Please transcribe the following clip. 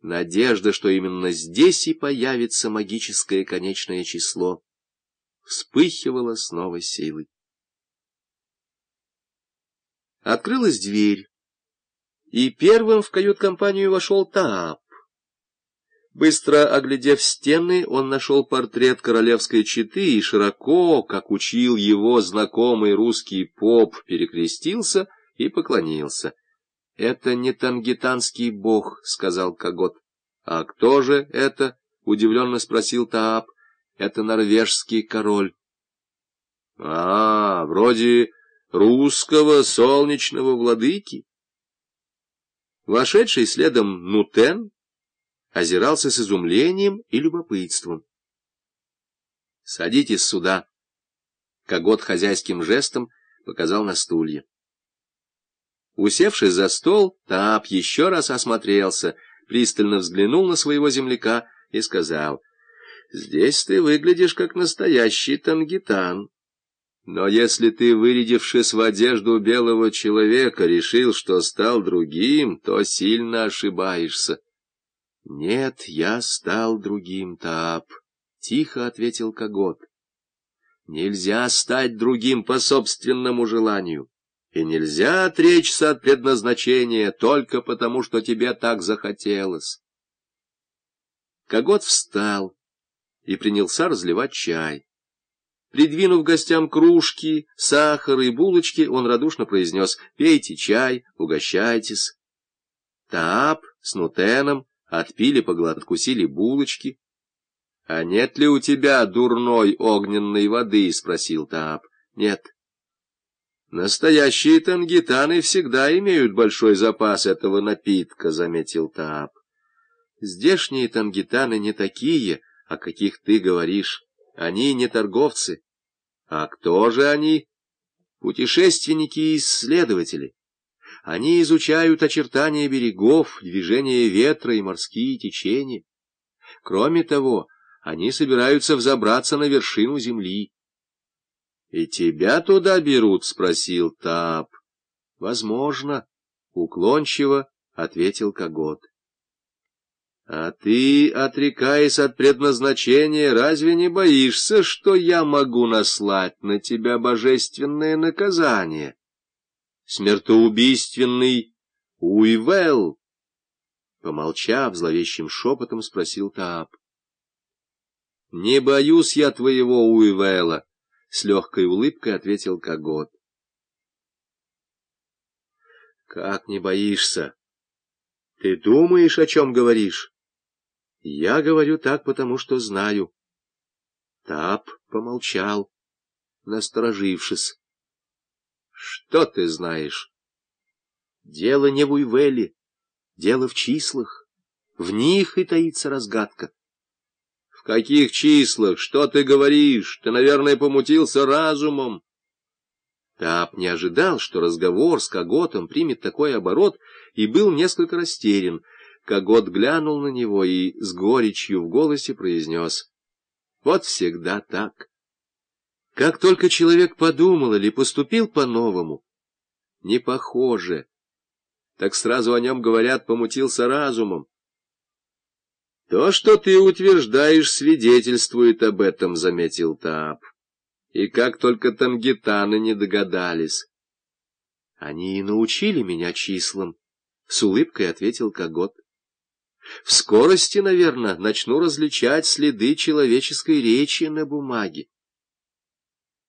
Надежда, что именно здесь и появится магическое конечное число, вспыхивала с новой силой. Открылась дверь, и первым в кают-компанию вошел Таап. Быстро оглядев стены, он нашел портрет королевской четы и широко, как учил его знакомый русский поп, перекрестился и поклонился. — Это не тангитанский бог, — сказал Когот. — А кто же это? — удивленно спросил Таап. — Это норвежский король. — А, вроде русского солнечного владыки. Вошедший следом Нутен озирался с изумлением и любопытством. — Садитесь сюда. Когот хозяйским жестом показал на стулья. Усевшись за стол, Тап еще раз осмотрелся, пристально взглянул на своего земляка и сказал, «Здесь ты выглядишь как настоящий тангитан. Но если ты, вырядившись в одежду белого человека, решил, что стал другим, то сильно ошибаешься». «Нет, я стал другим, Тап», — тихо ответил Когот. «Нельзя стать другим по собственному желанию, и нельзя отречься от предназначения только потому, что тебе так захотелось». Когот встал и принялся разливать чай. Придвинув гостям кружки, сахар и булочки, он радушно произнес «Пейте чай, угощайтесь». Таап с Нутеном отпили по откусили булочки. — А нет ли у тебя дурной огненной воды? — спросил Таап. — Нет. — Настоящие тангитаны всегда имеют большой запас этого напитка, — заметил Таап. — Здешние тангитаны не такие, о каких ты говоришь. Они не торговцы. А кто же они? Путешественники и исследователи. Они изучают очертания берегов, движение ветра и морские течения. Кроме того, они собираются взобраться на вершину земли. — И тебя туда берут? — спросил Тап. — Возможно, — уклончиво ответил Когот. — А ты, отрекаясь от предназначения, разве не боишься, что я могу наслать на тебя божественное наказание? смертоубийственный Уивел? Помолчав, зловещим шепотом спросил Таап. — Не боюсь я твоего Уивела, — с легкой улыбкой ответил Когот. — Как не боишься? Ты думаешь, о чем говоришь? Я говорю так, потому что знаю. Тап помолчал, насторожившись. Что ты знаешь? Дело не в Уйвеле, дело в числах. В них и таится разгадка. Каких числах? Что ты говоришь? Ты, наверное, помутился разумом. Тап не ожидал, что разговор с Коготом примет такой оборот, и был несколько растерян. Когот глянул на него и с горечью в голосе произнес. Вот всегда так. Как только человек подумал или поступил по-новому, не похоже, так сразу о нем говорят, помутился разумом. То, что ты утверждаешь, свидетельствует об этом, — заметил Таап. И как только тангитаны не догадались. Они и научили меня числам, — с улыбкой ответил Когот. В скорости, наверное, начну различать следы человеческой речи на бумаге.